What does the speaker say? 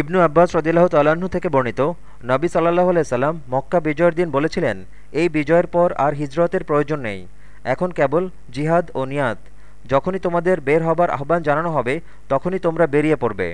ইবনু আব্বাস রদিল্লাহ তাল্লাহ্ন থেকে বর্ণিত, নবী সাল্লাহ সাল্লাম মক্কা বিজয়ের দিন বলেছিলেন, এই বিজয়ের পর আর হিজরতের প্রয়োজন নেই। এখন কেবল জিহাদ ও নিয়াত। যখনই তোমাদের বের হবার আহ্বান জানানো হবে, তখনই তোমরা বেরিয়ে পড়বে।